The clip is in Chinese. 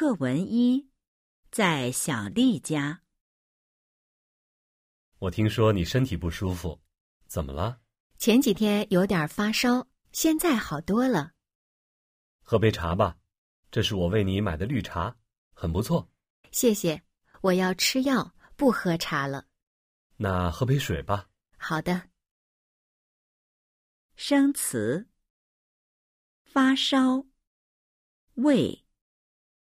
课文一在小丽家。我听说你身体不舒服怎么了？前几天有点发烧现在好多了。喝杯茶吧这是我为你买的绿茶很不错。谢谢我要吃药不喝茶了。那喝杯水吧。好的。生词发烧胃。